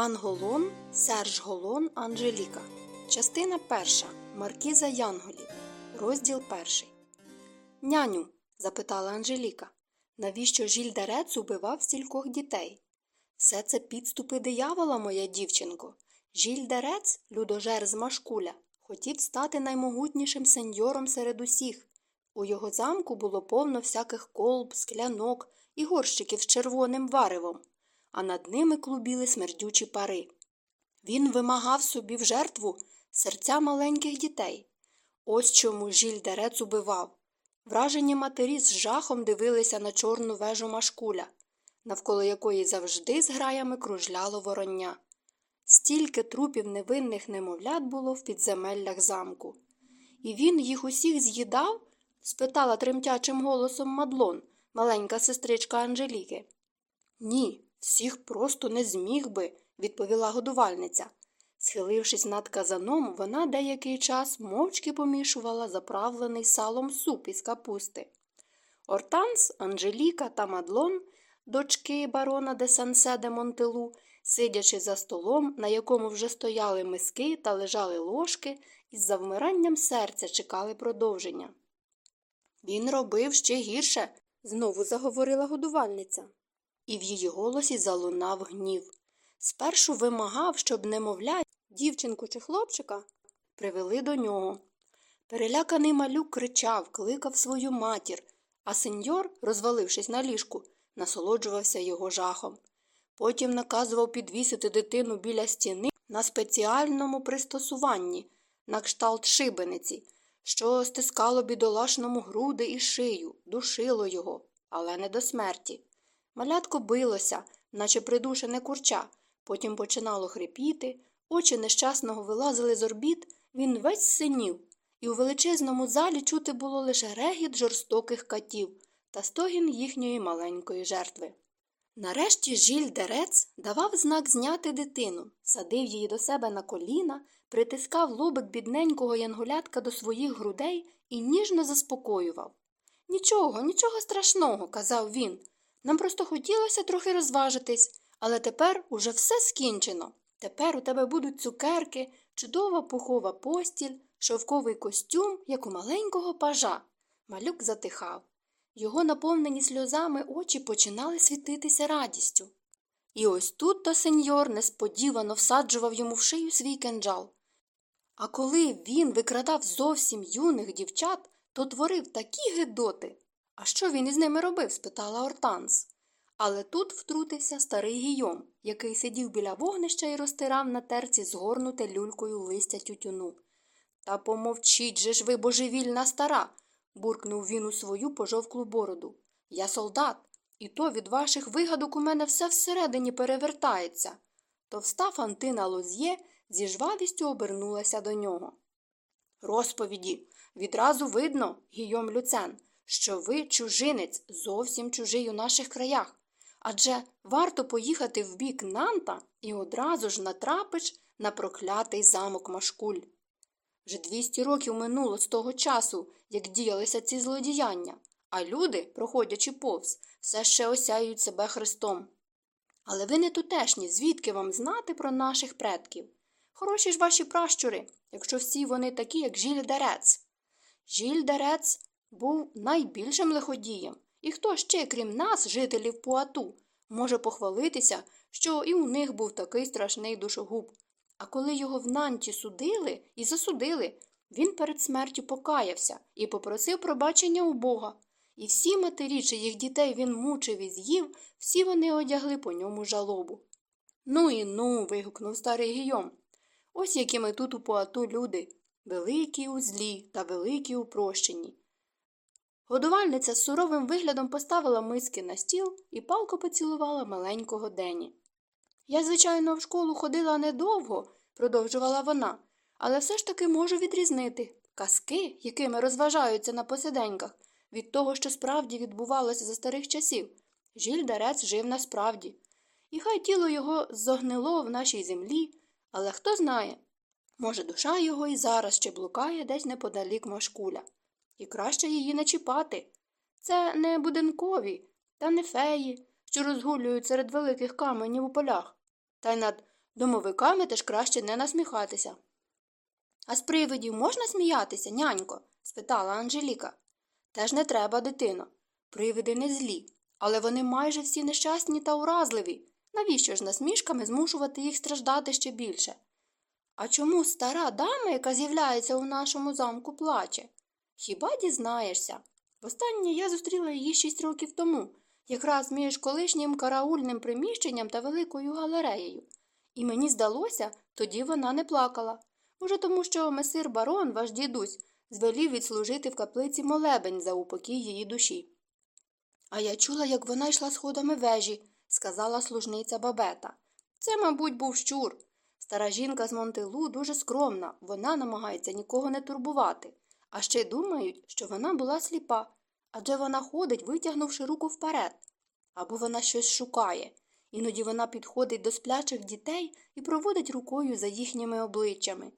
Анголон, Серж Голон, Анжеліка. Частина перша. Маркіза Янголів. Розділ перший. Няню. запитала Анжеліка. Навіщо Жіль Дерец убивав стількох дітей? Все це підступи диявола, моя дівчинко. Жіль Дерец, людожер з Машкуля, хотів стати наймогутнішим сеньором серед усіх. У його замку було повно всяких колб, склянок і горщиків з червоним варевом а над ними клубіли смердючі пари. Він вимагав собі в жертву серця маленьких дітей. Ось чому Жіль Дерец убивав. Вражені матері з жахом дивилися на чорну вежу машкуля, навколо якої завжди з граями кружляло вороння. Стільки трупів невинних немовлят було в підземеллях замку. І він їх усіх з'їдав? спитала тремтячим голосом Мадлон, маленька сестричка Анжеліки. Ні, Всіх просто не зміг би, відповіла годувальниця. Схилившись над казаном, вона деякий час мовчки помішувала заправлений салом суп із капусти. Ортанс, Анжеліка та Мадлон, дочки барона де Сансе де Монтелу, сидячи за столом, на якому вже стояли миски та лежали ложки, із завмиранням серця чекали продовження. Він робив ще гірше, знову заговорила годувальниця і в її голосі залунав гнів. Спершу вимагав, щоб немовля, дівчинку чи хлопчика привели до нього. Переляканий малюк кричав, кликав свою матір, а сеньор, розвалившись на ліжку, насолоджувався його жахом. Потім наказував підвісити дитину біля стіни на спеціальному пристосуванні, на кшталт шибениці, що стискало бідолашному груди і шию, душило його, але не до смерті. Малятко билося, наче придушене курча, потім починало хрипіти, очі нещасного вилазили з орбіт, він весь синів, і у величезному залі чути було лише регіт жорстоких катів та стогін їхньої маленької жертви. Нарешті Жіль Дерец давав знак зняти дитину, садив її до себе на коліна, притискав лобик бідненького янголятка до своїх грудей і ніжно заспокоював. Нічого, нічого страшного, казав він. Нам просто хотілося трохи розважитись, але тепер уже все скінчено. Тепер у тебе будуть цукерки, чудова пухова постіль, шовковий костюм, як у маленького пажа. Малюк затихав. Його наповнені сльозами очі починали світитися радістю. І ось тут то сеньор несподівано всаджував йому в шию свій кинджал. А коли він викрадав зовсім юних дівчат, то творив такі гидоти, а що він із ними робив? спитала Ортанс. Але тут втрутився старий гійом, який сидів біля вогнища і розтирав на терці згорнуте люлькою листя тютюну. Та помовчіть же ж ви, божевільна стара, буркнув він у свою пожовклу бороду. Я солдат, і то від ваших вигадок у мене все всередині перевертається. Товста Фантина Лоз'є зі жвавістю обернулася до нього. Розповіді, відразу видно, Гійом Люцен що ви чужинець, зовсім чужий у наших краях. Адже варто поїхати в бік Нанта і одразу ж натрапиш на проклятий замок Машкуль. Вже 200 років минуло з того часу, як діялися ці злодіяння, а люди, проходячи повз, все ще осяють себе Христом. Але ви не тутешні, звідки вам знати про наших предків? Хороші ж ваші пращури, якщо всі вони такі, як Жіль Дерец. Жіль Дерец був найбільшим лиходієм, і хто ще, крім нас, жителів Пуату, може похвалитися, що і у них був такий страшний душогуб. А коли його в Нанті судили і засудили, він перед смертю покаявся і попросив пробачення у Бога. І всі матері, чиїх дітей він мучив і з'їв, всі вони одягли по ньому жалобу. Ну і ну. вигукнув старий Гійом. Ось які ми тут у Пуату люди великі у злі та великі у прощенні. Годувальниця з суровим виглядом поставила миски на стіл і палко поцілувала маленького Дені. Я, звичайно, в школу ходила недовго, продовжувала вона, але все ж таки можу відрізнити казки, якими розважаються на посиденьках, від того, що справді відбувалося за старих часів. Жіль Дарець жив насправді. І хай тіло його зогнило в нашій землі, але хто знає, може, душа його і зараз ще блукає десь неподалік Машкуля і краще її не чіпати. Це не будинкові та не феї, що розгулюють серед великих каменів у полях, та й над Домовиками теж краще не насміхатися. А з привидів можна сміятися, нянько? спитала Анжеліка. Теж не треба, дитино. Привиди не злі, але вони майже всі нещасні та уразливі. Навіщо ж насмішками змушувати їх страждати ще більше? А чому стара дама, яка з'являється у нашому замку, плаче? Хіба дізнаєшся? Востаннє я зустріла її шість років тому, якраз між колишнім караульним приміщенням та великою галереєю. І мені здалося, тоді вона не плакала. Може, тому що месир барон, ваш дідусь, звелів відслужити в каплиці молебень за упокій її душі. А я чула, як вона йшла сходами вежі, сказала служниця бабета. Це, мабуть, був щур. Стара жінка з Монтелу дуже скромна, вона намагається нікого не турбувати, а ще думають, що вона була сліпа, адже вона ходить, витягнувши руку вперед. Або вона щось шукає. Іноді вона підходить до сплячих дітей і проводить рукою за їхніми обличчями.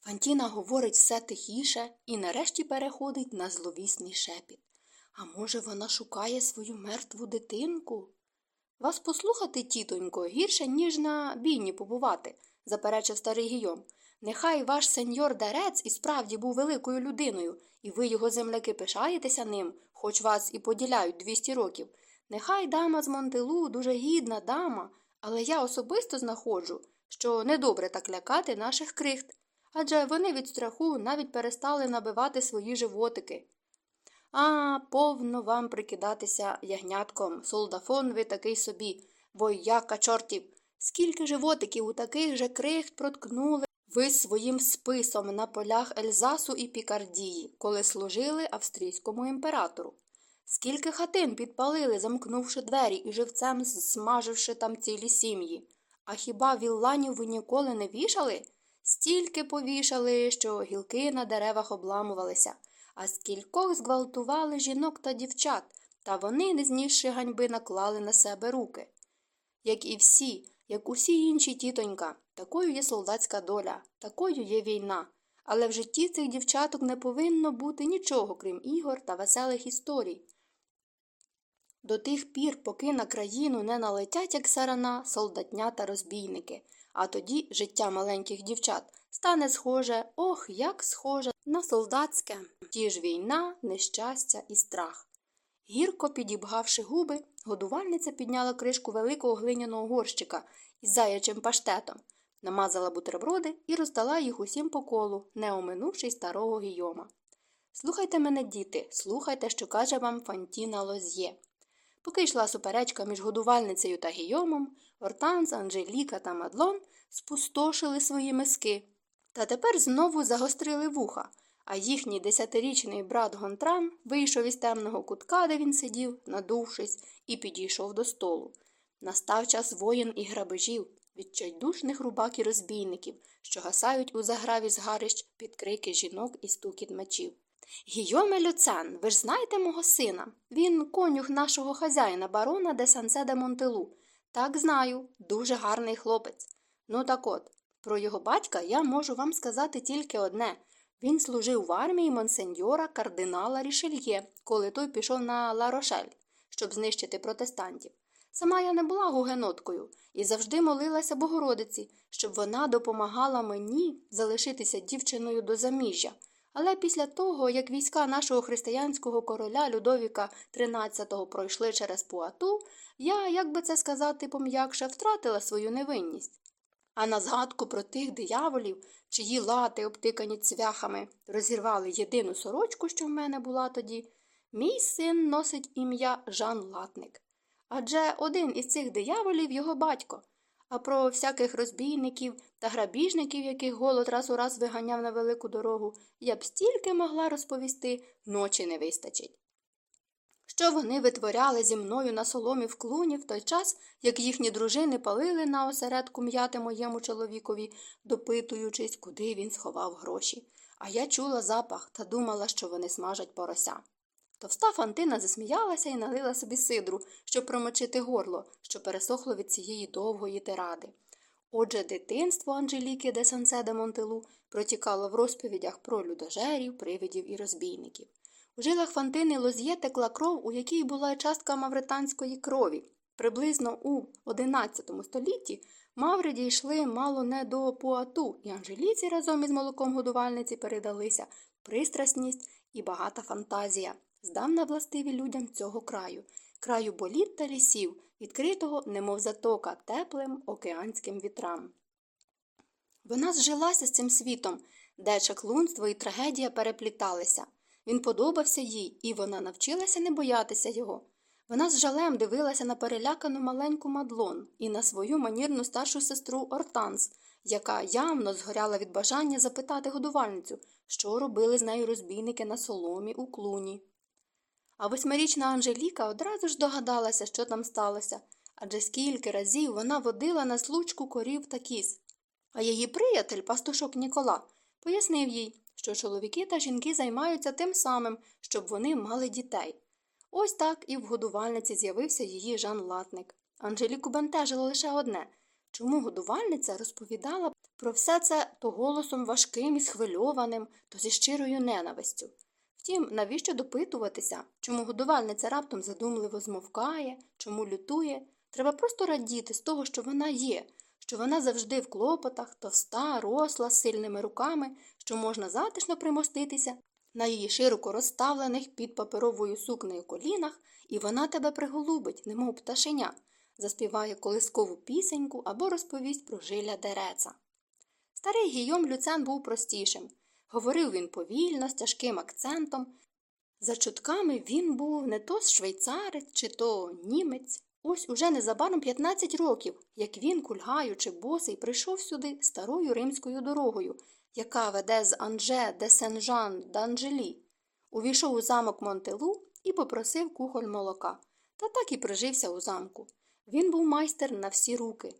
Фантіна говорить все тихіше і нарешті переходить на зловісний шепіт. А може, вона шукає свою мертву дитинку? Вас послухати, тітонько, гірше, ніж на бійні побувати, заперечив старий Гійом. Нехай ваш сеньор Дерець і справді був великою людиною, і ви, його земляки, пишаєтеся ним, хоч вас і поділяють двісті років. Нехай дама з Монтелу дуже гідна дама, але я особисто знаходжу, що недобре так лякати наших крихт, адже вони від страху навіть перестали набивати свої животики. А, повно вам прикидатися ягнятком, солдафон ви такий собі, вояка чортів. Скільки животиків у таких же крихт проткнули ви своїм списом на полях Ельзасу і Пікардії, коли служили австрійському імператору. Скільки хатин підпалили, замкнувши двері і живцем смаживши там цілі сім'ї. А хіба вілланів ви ніколи не вішали? Стільки повішали, що гілки на деревах обламувалися, а скількох зґвалтували жінок та дівчат, та вони, не знісши ганьби, наклали на себе руки. Як і всі, як усі інші тітонька, такою є солдатська доля, такою є війна. Але в житті цих дівчаток не повинно бути нічого, крім ігор та веселих історій. До тих пір, поки на країну не налетять, як сарана, солдатня та розбійники, а тоді життя маленьких дівчат стане схоже, ох, як схоже на солдатське, ті ж війна, нещастя і страх. Гірко підібгавши губи, годувальниця підняла кришку великого глиняного горщика із заячим паштетом, намазала бутерброди і роздала їх усім по колу, не оминувши старого гійома. Слухайте мене, діти, слухайте, що каже вам Фантіна Лоз'є. Поки йшла суперечка між годувальницею та гійомом, Ортанс, Анжеліка та Мадлон спустошили свої миски. Та тепер знову загострили вуха, а їхній десятирічний брат Гонтран вийшов із темного кутка, де він сидів, надувшись, і підійшов до столу. Настав час воїн і грабежів, відчайдушних рубак і розбійників, що гасають у заграві згарищ під крики жінок і стукіт мечів. Гійоме Люцен, ви ж знаєте мого сина. Він конюх нашого хазяїна, барона де Сансе де Монтелу. Так знаю, дуже гарний хлопець. Ну так от, про його батька я можу вам сказати тільки одне він служив в армії монсеньора кардинала Рішельє, коли той пішов на Ларошель, щоб знищити протестантів. Сама я не була гугеноткою і завжди молилася Богородиці, щоб вона допомагала мені залишитися дівчиною до заміжжя. Але після того, як війська нашого християнського короля Людовіка XIII пройшли через Пуату, я, як би це сказати, пом'якше втратила свою невинність. А на згадку про тих дияволів, чиї лати, обтикані цвяхами, розірвали єдину сорочку, що в мене була тоді, мій син носить ім'я Жан Латник. Адже один із цих дияволів його батько. А про всяких розбійників та грабіжників, яких голод раз у раз виганяв на велику дорогу, я б стільки могла розповісти, ночі не вистачить. Що вони витворяли зі мною на соломі в клуні в той час, як їхні дружини палили на осередку м'яти моєму чоловікові, допитуючись, куди він сховав гроші. А я чула запах та думала, що вони смажать порося. Товста Фантина засміялася і налила собі сидру, щоб промочити горло, що пересохло від цієї довгої тиради. Отже, дитинство Анжеліки де Сансе де Монтелу протікало в розповідях про людожерів, привидів і розбійників. У жилах Фантини Лоз'є текла кров, у якій була частка мавританської крові. Приблизно у XI столітті Маври дійшли мало не до Пуату, і Анжеліці разом із молоком годувальниці передалися пристрасність і багата фантазія, здавна властиві людям цього краю, краю боліт та лісів, відкритого, немов затока, теплим океанським вітрам. Вона зжилася з цим світом, де чаклунство і трагедія перепліталися. Він подобався їй, і вона навчилася не боятися його. Вона з жалем дивилася на перелякану маленьку мадлон і на свою манірну старшу сестру Ортанс, яка явно згоряла від бажання запитати годувальницю, що робили з нею розбійники на соломі у клуні. А восьмирічна Анжеліка одразу ж догадалася, що там сталося, адже скільки разів вона водила на случку корів та кіз. А її приятель, пастушок Нікола, пояснив їй, що чоловіки та жінки займаються тим самим, щоб вони мали дітей. Ось так і в годувальниці з'явився її Жан Латник. Анжеліку бентежило лише одне чому годувальниця розповідала про все це то голосом важким і схвильованим, то зі щирою ненавистю. Втім, навіщо допитуватися, чому годувальниця раптом задумливо змовкає, чому лютує? Треба просто радіти з того, що вона є, що вона завжди в клопотах, товста, росла, сильними руками, що можна затишно примоститися на її широко розставлених під паперовою сукнею колінах, і вона тебе приголубить, немов пташеня, заспіває колискову пісеньку або розповість про жиля дереца. Старий Гійом Люцен був простішим. Говорив він повільно, з тяжким акцентом. За чутками він був не то швейцарець, чи то німець. Ось уже незабаром 15 років, як він, кульгаючи босий, прийшов сюди старою римською дорогою, яка веде з Анже де Сен-Жан d'Анжелі. Увійшов у замок Монтелу і попросив кухоль молока. Та так і прижився у замку. Він був майстер на всі руки.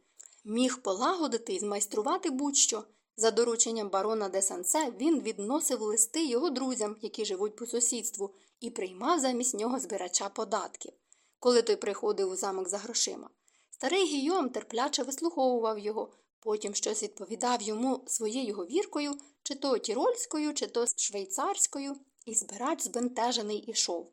Міг полагодити і змайструвати будь-що. За дорученням барона де Сансе він відносив листи його друзям, які живуть по сусідству, і приймав замість нього збирача податків, коли той приходив у замок за грошима. Старий Гійом терпляче вислуховував його, потім щось відповідав йому своєю говіркою, чи то тірольською, чи то швейцарською, і збирач збентежений ішов.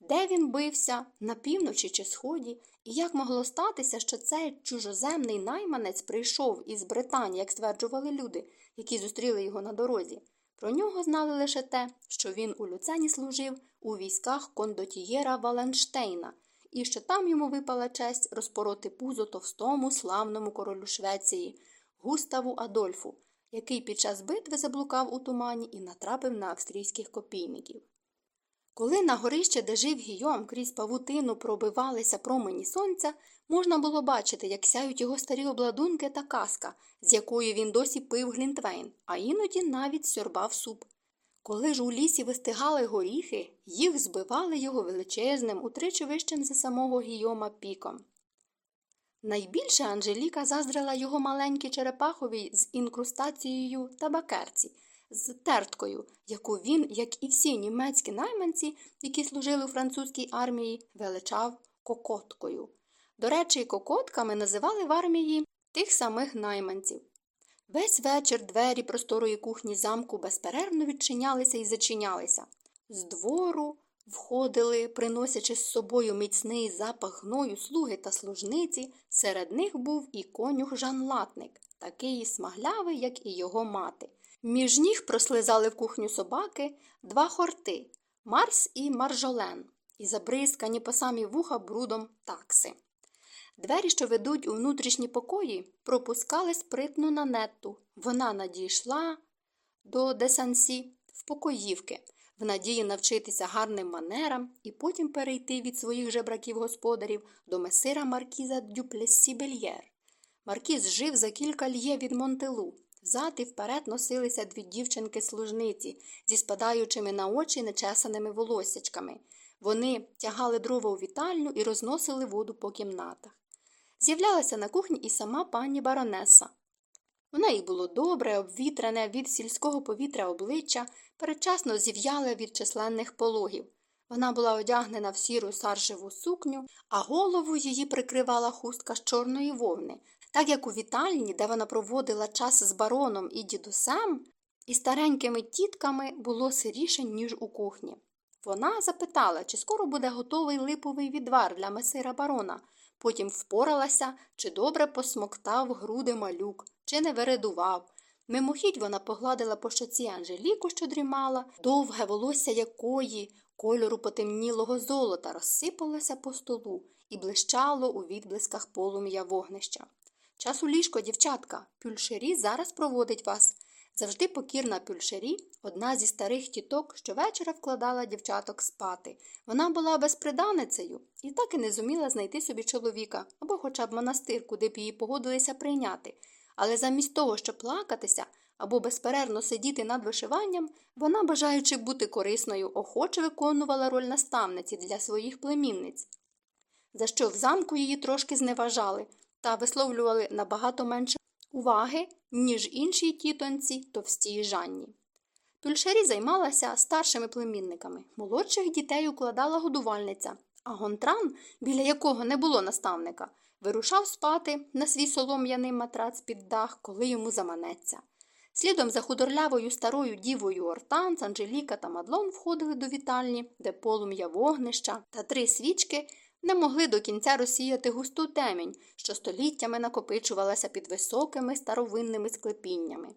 Де він бився, на півночі чи сході, і як могло статися, що цей чужоземний найманець прийшов із Британії, як стверджували люди, які зустріли його на дорозі. Про нього знали лише те, що він у Люцені служив у військах кондотієра Валенштейна, і що там йому випала честь розпороти пузо товстому славному королю Швеції, Густаву Адольфу, який під час битви заблукав у тумані і натрапив на австрійських копійників. Коли на горище, де жив Гійом, крізь павутину пробивалися промені сонця, можна було бачити, як сяють його старі обладунки та каска, з якою він досі пив глінтвейн, а іноді навіть сьорбав суп. Коли ж у лісі вистигали горіхи, їх збивали його величезним, утричі вищим за самого Гійома піком. Найбільше Анжеліка заздрила його маленькій черепахові з інкрустацією табакерці, з терткою, яку він, як і всі німецькі найманці, які служили у французькій армії, величав кокоткою. До речі, кокотками називали в армії тих самих найманців. Весь вечір двері просторої кухні замку безперервно відчинялися і зачинялися. З двору входили, приносячи з собою міцний запах гною слуги та служниці, серед них був і конюх Жан Латник, такий смаглявий, як і його мати. Між ніг прослизали в кухню собаки два хорти Марс і Маржолен, і забризкані по самі вуха брудом такси. Двері, що ведуть у внутрішні покої, пропускали спритну нанетту. Вона надійшла до Десансі в покоївки, в надії навчитися гарним манерам і потім перейти від своїх жебраків господарів до месира Маркіза Дюплесі Бельєр. Маркіз жив за кілька льє від Монтелу. Зад і вперед носилися дві дівчинки-служниці зі спадаючими на очі нечесаними волосячками. Вони тягали дрова у вітальню і розносили воду по кімнатах. З'являлася на кухні і сама пані баронеса. У неї було добре, обвітрене від сільського повітря обличчя, передчасно зів'яле від численних пологів. Вона була одягнена в сіру саржеву сукню, а голову її прикривала хустка з чорної вовни, так як у вітальні, де вона проводила час з бароном і дідусем, і старенькими тітками було сиріше, ніж у кухні. Вона запитала, чи скоро буде готовий липовий відвар для месира барона, потім впоралася, чи добре посмоктав груди малюк, чи не вередував. Мимохідь вона погладила по щоці Анжеліку, що дрімала, довге волосся якої, кольору потемнілого золота, розсипалося по столу і блищало у відблисках полум'я вогнища. Час у ліжко, дівчатка, пюльшері зараз проводить вас. Завжди покірна пюльшері, одна зі старих тіток, щовечора вкладала дівчаток спати. Вона була безприданицею і так і не зуміла знайти собі чоловіка або хоча б монастир, куди б її погодилися прийняти. Але замість того, щоб плакатися або безперервно сидіти над вишиванням, вона, бажаючи бути корисною, охоче виконувала роль наставниці для своїх племінниць, за що в замку її трошки зневажали та висловлювали набагато менше уваги, ніж іншій тітонці товстій Жанні. Пюльшері займалася старшими племінниками, молодших дітей укладала годувальниця, а гонтран, біля якого не було наставника, вирушав спати на свій солом'яний матрац під дах, коли йому заманеться. Слідом за худорлявою старою дівою Ортанц, Анжеліка та Мадлон входили до вітальні, де полум'я вогнища та три свічки не могли до кінця розсіяти густу темінь, що століттями накопичувалася під високими старовинними склепіннями.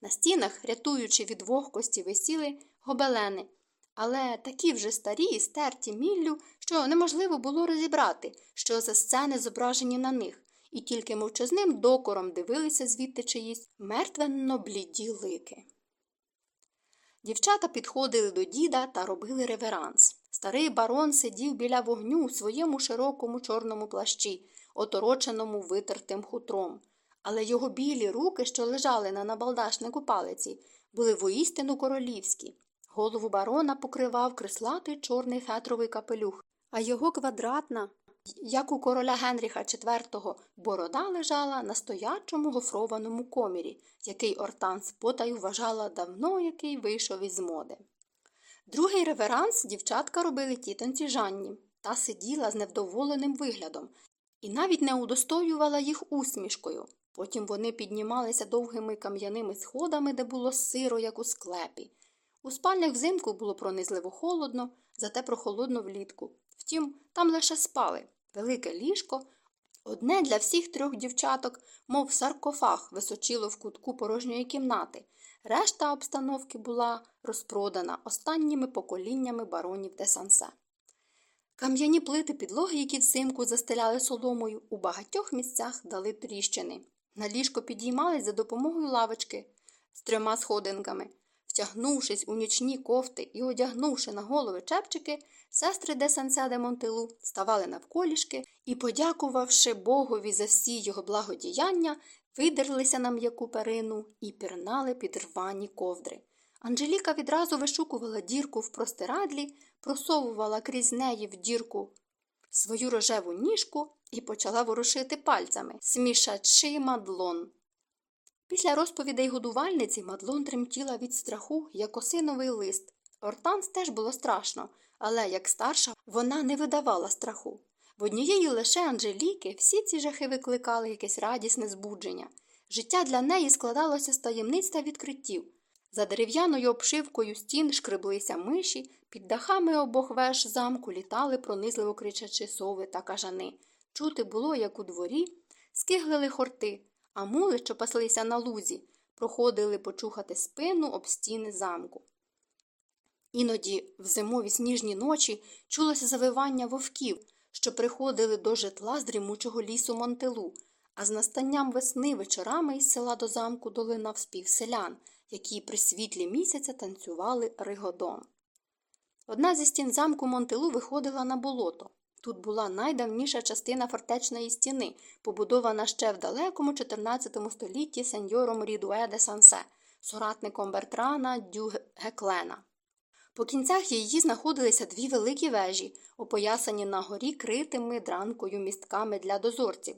На стінах, рятуючи від вогкості, висіли гобелени, але такі вже старі і стерті міллю, що неможливо було розібрати, що за сцени зображені на них, і тільки мовчазним докором дивилися звідти чиїсь мертвенно бліді лики. Дівчата підходили до діда та робили реверанс. Старий барон сидів біля вогню у своєму широкому чорному плащі, отороченому витертим хутром. Але його білі руки, що лежали на набалдашнику палиці, були воістину королівські. Голову барона покривав крислатий чорний фетровий капелюх, а його квадратна, як у короля Генріха IV, борода лежала на стоячому гофрованому комірі, який Ортанс потай вважала давно, який вийшов із моди. Другий реверанс дівчатка робили тітонці Жанні та сиділа з невдоволеним виглядом і навіть не удостоювала їх усмішкою. Потім вони піднімалися довгими кам'яними сходами, де було сиро, як у склепі. У спальнях взимку було пронизливо холодно, зате прохолодно влітку. Втім, там лише спали велике ліжко, одне для всіх трьох дівчаток, мов саркофаг, височило в кутку порожньої кімнати. Решта обстановки була розпродана останніми поколіннями баронів де Сансе. Кам'яні плити підлоги, які взимку застеляли соломою, у багатьох місцях дали тріщини. На ліжко підіймались за допомогою лавочки з трьома сходинками. Втягнувшись у нічні кофти і одягнувши на голови чепчики, сестри де Сансе де Монтелу ставали навколішки і, подякувавши Богові за всі його благодіяння, видерлися на м'яку перину і пірнали під рвані ковдри. Анжеліка відразу вишукувала дірку в простирадлі, просовувала крізь неї в дірку свою рожеву ніжку і почала ворушити пальцями, смішачи мадлон. Після розповідей годувальниці мадлон тремтіла від страху, як осиновий лист. Ортанс теж було страшно, але як старша вона не видавала страху. В однієї лише Анжеліки всі ці жахи викликали якесь радісне збудження. Життя для неї складалося з таємниць та відкриттів. За дерев'яною обшивкою стін шкреблися миші, під дахами обох веж замку літали, пронизливо кричачи сови та кажани. Чути було, як у дворі, скиглили хорти, а мули, що паслися на лузі, проходили почухати спину об стіни замку. Іноді в зимові сніжні ночі чулося завивання вовків, що приходили до житла з дрімучого лісу Монтелу, а з настанням весни вечорами із села до замку долинав спів селян, які при світлі місяця танцювали ригодон. Одна зі стін замку Монтелу виходила на болото. Тут була найдавніша частина фортечної стіни, побудована ще в далекому 14 столітті сеньором Рідуе де Сансе, соратником Бертрана Дю Геклена. По кінцях її знаходилися дві великі вежі, опоясані на горі критими дранкою містками для дозорців.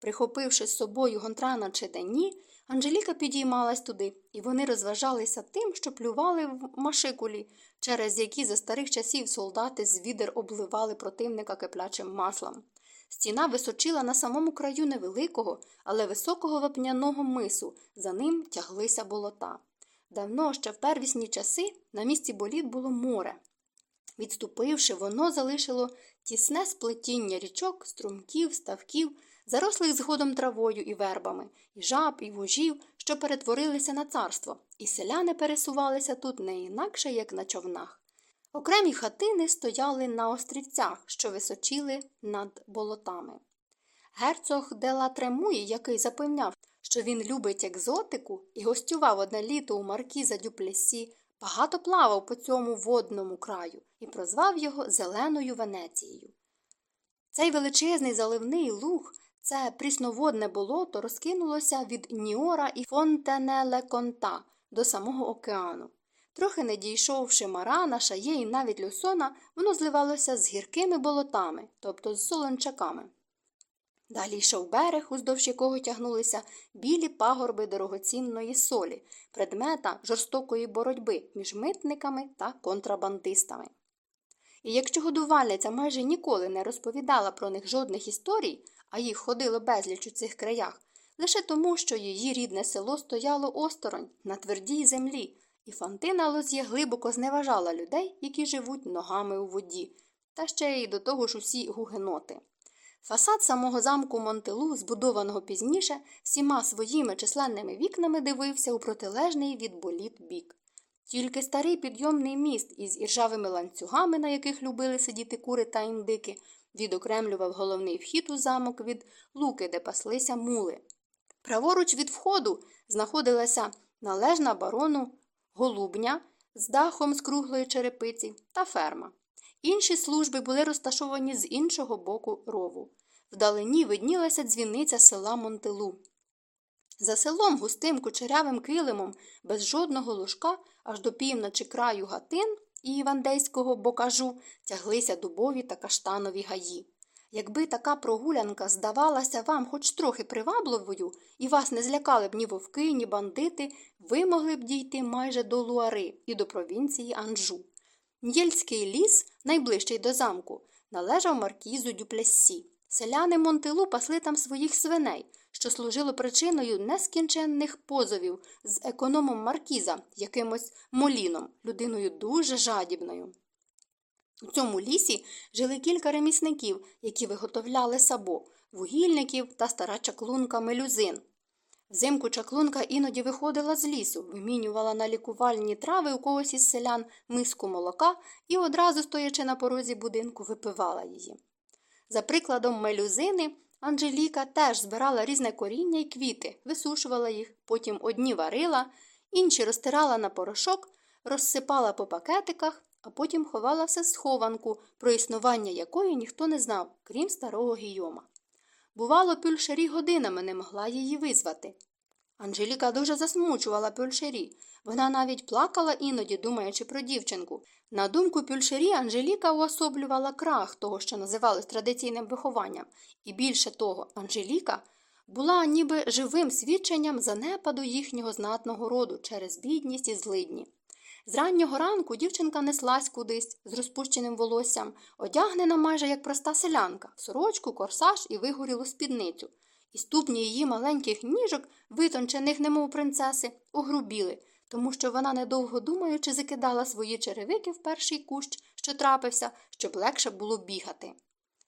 Прихопивши з собою гонтрана чи дені, Анжеліка підіймалась туди, і вони розважалися тим, що плювали в машикулі, через які за старих часів солдати з відер обливали противника киплячим маслом. Стіна височила на самому краю невеликого, але високого вапняного мису, за ним тяглися болота. Давно ще в первісні часи на місці боліт було море. Відступивши, воно залишило тісне сплетіння річок, струмків, ставків, зарослих згодом травою і вербами, і жаб, і вужів, що перетворилися на царство, і селяни пересувалися тут не інакше, як на човнах. Окремі хатини стояли на острівцях, що височили над болотами. Герцог Дела Тремуї, який запевняв, що він любить екзотику і гостював одне літо у маркіза Дюплесі, багато плавав по цьому водному краю і прозвав його Зеленою Венецією. Цей величезний заливний луг, це прісноводне болото розкинулося від Ніора і Фонтенеле Конта до самого океану. Трохи не дійшовши Марана, Шає і навіть Люсона, воно зливалося з гіркими болотами, тобто з солончаками. Далі йшов берег, уздовж якого тягнулися білі пагорби дорогоцінної солі, предмета жорстокої боротьби між митниками та контрабандистами. І якщо годувальниця майже ніколи не розповідала про них жодних історій, а їх ходило безліч у цих краях, лише тому, що її рідне село стояло осторонь на твердій землі, і Фантина Лоз'є глибоко зневажала людей, які живуть ногами у воді, та ще й до того ж усі гугеноти. Фасад самого замку Монтелу, збудованого пізніше, всіма своїми численними вікнами дивився у протилежний від боліт бік. Тільки старий підйомний міст із іржавими ланцюгами, на яких любили сидіти кури та індики, відокремлював головний вхід у замок від луки, де паслися мули. Праворуч від входу знаходилася належна барону голубня з дахом з круглої черепиці та ферма. Інші служби були розташовані з іншого боку рову. Вдалині виднілася дзвіниця села Монтелу. За селом густим кучерявим килимом, без жодного ложка, аж до півночі краю гатин і Івандейського бокажу тяглися дубові та каштанові гаї. Якби така прогулянка здавалася вам хоч трохи привабливою, і вас не злякали б ні вовки, ні бандити, ви могли б дійти майже до Луари і до провінції Анжу. Нєльський ліс, найближчий до замку, належав маркізу Дюплессі. Селяни Монтилу пасли там своїх свиней, що служило причиною нескінченних позовів з економом маркіза, якимось моліном, людиною дуже жадібною. У цьому лісі жили кілька ремісників, які виготовляли сабо, вугільників та стара чаклунка мелюзин. Взимку чаклунка іноді виходила з лісу, вимінювала на лікувальні трави у когось із селян миску молока і одразу, стоячи на порозі будинку, випивала її. За прикладом мелюзини, Анжеліка теж збирала різне коріння і квіти, висушувала їх, потім одні варила, інші розтирала на порошок, розсипала по пакетиках, а потім ховала все схованку, про існування якої ніхто не знав, крім старого гійома. Бувало, пюльшері годинами не могла її визвати. Анжеліка дуже засмучувала пюльшері. Вона навіть плакала іноді, думаючи про дівчинку. На думку пюльшері, Анжеліка уособлювала крах того, що називалось традиційним вихованням, і більше того, Анжеліка була ніби живим свідченням занепаду їхнього знатного роду через бідність і злидні. З раннього ранку дівчинка неслась кудись з розпущеним волоссям, одягнена майже як проста селянка, сорочку, корсаж і вигорілу спідницю. І ступні її маленьких ніжок, витончених, немов принцеси, огрубіли, тому що вона, недовго думаючи, закидала свої черевики в перший кущ, що трапився, щоб легше було бігати.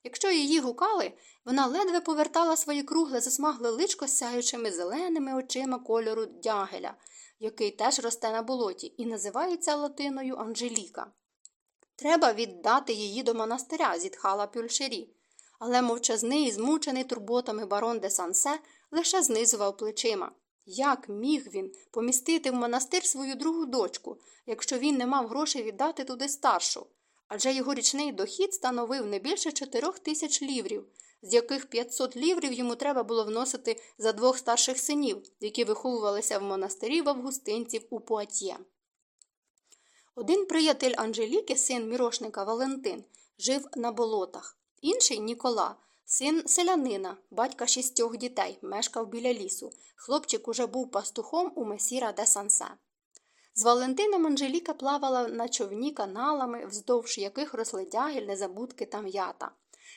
Якщо її гукали, вона ледве повертала своє кругле засмагле личко сяючими зеленими очима кольору дягеля – який теж росте на болоті, і називається латиною Анжеліка. Треба віддати її до монастиря, зітхала пюльшері. Але мовчазний і змучений турботами барон де Сансе лише знизував плечима. Як міг він помістити в монастир свою другу дочку, якщо він не мав грошей віддати туди старшу? Адже його річний дохід становив не більше чотирьох тисяч ліврів, з яких 500 ліврів йому треба було вносити за двох старших синів, які виховувалися в монастирі в августинців у Пуатьє. Один приятель Анжеліки, син мірошника Валентин, жив на болотах, інший Нікола, син селянина, батька шістьох дітей, мешкав біля лісу. Хлопчик уже був пастухом у месіра де Сансе. З Валентином Анжеліка плавала на човні каналами, вздовж яких росли дягіль, незабудки та м'ята.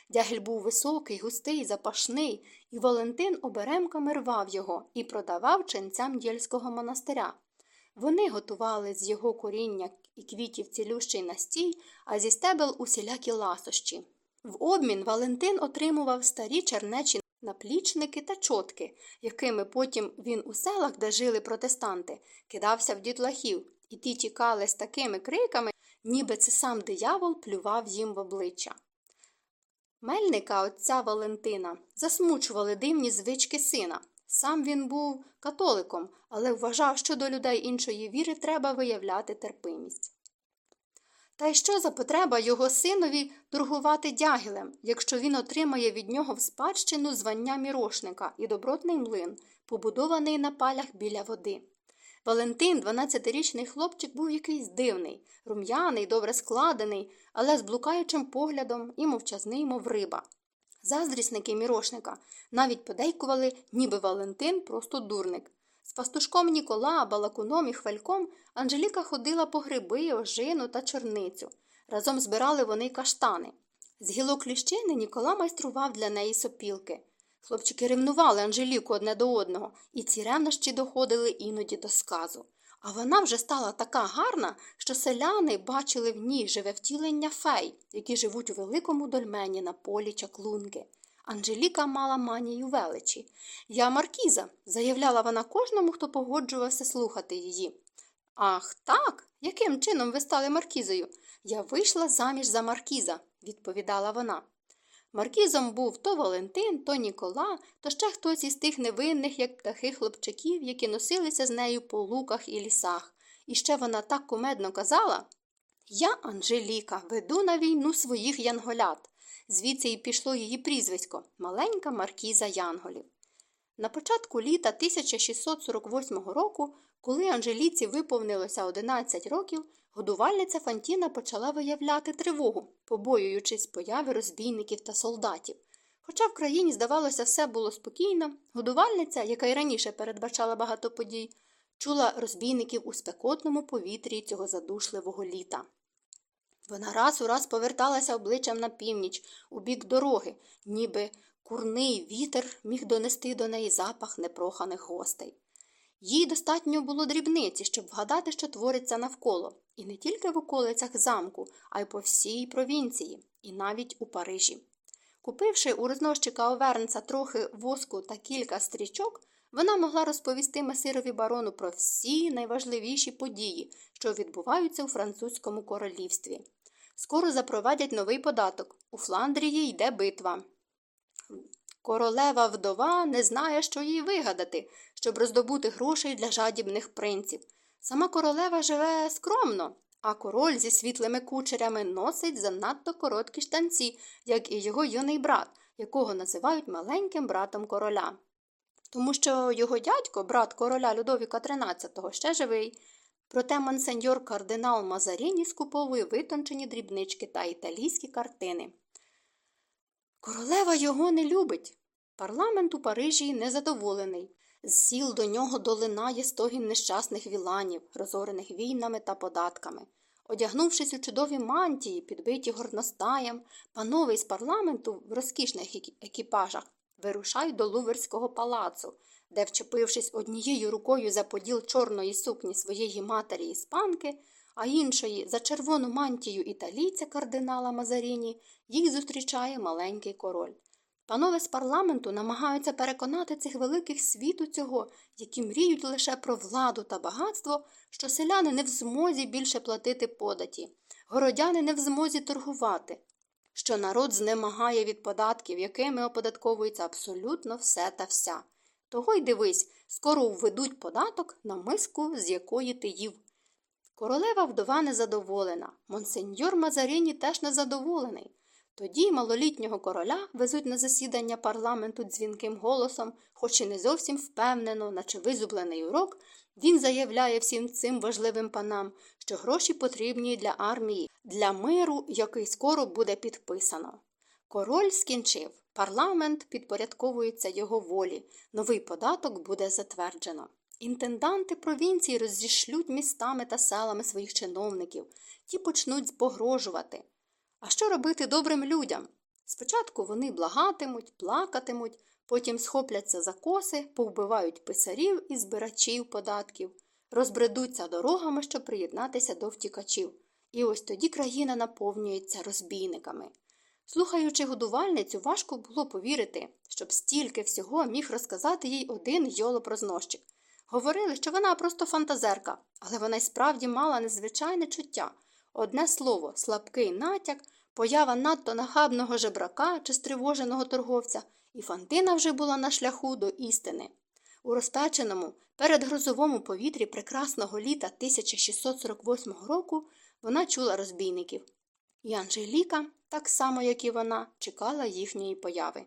Дягель був високий, густий, запашний, і Валентин оберемками рвав його і продавав ченцям дєльського монастиря. Вони готували з його коріння і квітів цілющий настій, а зі стебел усілякі ласощі. В обмін Валентин отримував старі чернечі наплічники та чотки, якими потім він у селах, де жили протестанти, кидався в дітлахів, і ті тікали з такими криками, ніби це сам диявол плював їм в обличчя. Мельника отця Валентина засмучували дивні звички сина. Сам він був католиком, але вважав, що до людей іншої віри треба виявляти терпимість. Та й що за потреба його синові торгувати дягілем, якщо він отримає від нього в спадщину звання мірошника і добротний млин, побудований на палях біля води. Валентин, 12-річний хлопчик, був якийсь дивний, рум'яний, добре складений, але з блукаючим поглядом і мовчазний, мов риба. Заздрісники мірошника навіть подейкували, ніби Валентин просто дурник. З пастушком Нікола, балакуном і хвальком Анжеліка ходила по гриби, ожину та чорницю. Разом збирали вони каштани. З гілок ліщини Нікола майстрував для неї сопілки. Хлопчики ревнували Анжеліку одне до одного, і ці ревнощі доходили іноді до сказу. А вона вже стала така гарна, що селяни бачили в ній живе втілення фей, які живуть у великому дольмені на полі чаклунки. Анжеліка мала манію величі. Я Маркіза, заявляла вона кожному, хто погоджувався слухати її. Ах, так? Яким чином ви стали Маркізою? Я вийшла заміж за Маркіза, відповідала вона. Маркізом був то Валентин, то Нікола, то ще хтось із тих невинних, як птахи хлопчаків, які носилися з нею по луках і лісах. І ще вона так кумедно казала Я, Анжеліка, веду на війну своїх янголят. Звідси й пішло її прізвисько маленька маркіза Янголів. На початку літа 1648 року, коли Анжеліці виповнилося 11 років, годувальниця Фантіна почала виявляти тривогу, побоюючись появи розбійників та солдатів. Хоча в країні, здавалося, все було спокійно, годувальниця, яка й раніше передбачала багато подій, чула розбійників у спекотному повітрі цього задушливого літа. Вона раз у раз поверталася обличчям на північ, у бік дороги, ніби курний вітер міг донести до неї запах непроханих гостей. Їй достатньо було дрібниці, щоб вгадати, що твориться навколо, і не тільки в околицях замку, а й по всій провінції, і навіть у Парижі. Купивши у рознощика Овернца трохи воску та кілька стрічок, вона могла розповісти месирові барону про всі найважливіші події, що відбуваються у французькому королівстві. Скоро запровадять новий податок. У Фландрії йде битва. Королева вдова не знає, що їй вигадати, щоб роздобути грошей для жадібних принців. Сама королева живе скромно, а король зі світлими кучерями носить занадто короткі штанці, як і його юний брат, якого називають маленьким братом короля. Тому що його дядько, брат короля Людовіка XIII, ще живий. Проте монсеньор кардинал Мазаріні скуповує витончені дрібнички та італійські картини. Королева його не любить. Парламент у Парижі незадоволений. З сіл до нього долинає стогін нещасних віланів, розорених війнами та податками. Одягнувшись у чудові мантії, підбиті горностаєм, панове з парламенту в розкішних екіпажах вирушають до Луверського палацу, де, вчепившись однією рукою за поділ чорної сукні своєї матері іспанки, а іншої за червону мантію італійця кардинала Мазаріні, їх зустрічає маленький король. Панове з парламенту намагаються переконати цих великих світу цього, які мріють лише про владу та багатство, що селяни не в змозі більше платити податі, городяни не в змозі торгувати, що народ знемагає від податків, якими оподатковується абсолютно все та вся. Того й дивись, скоро введуть податок на миску, з якої ти їв. Королева вдова незадоволена, монсеньор Мазаріні теж незадоволений. Тоді малолітнього короля везуть на засідання парламенту дзвінким голосом, хоч і не зовсім впевнено, наче визублений урок, він заявляє всім цим важливим панам, що гроші потрібні для армії, для миру, який скоро буде підписано. Король скінчив. Парламент підпорядковується його волі, новий податок буде затверджено. Інтенданти провінції розішлють містами та селами своїх чиновників, ті почнуть погрожувати. А що робити добрим людям? Спочатку вони благатимуть, плакатимуть, потім схопляться за коси, повбивають писарів і збирачів податків, розбредуться дорогами, щоб приєднатися до втікачів. І ось тоді країна наповнюється розбійниками. Слухаючи годувальницю, важко було повірити, щоб стільки всього міг розказати їй один йолоп-рознощик. Говорили, що вона просто фантазерка, але вона й справді мала незвичайне чуття. Одне слово, слабкий натяк, поява надто нахабного жебрака чи стривоженого торговця, і Фантина вже була на шляху до істини. У розпеченому, передгрозовому повітрі прекрасного літа 1648 року вона чула розбійників. І Анжеліка, так само як і вона, чекала їхньої появи.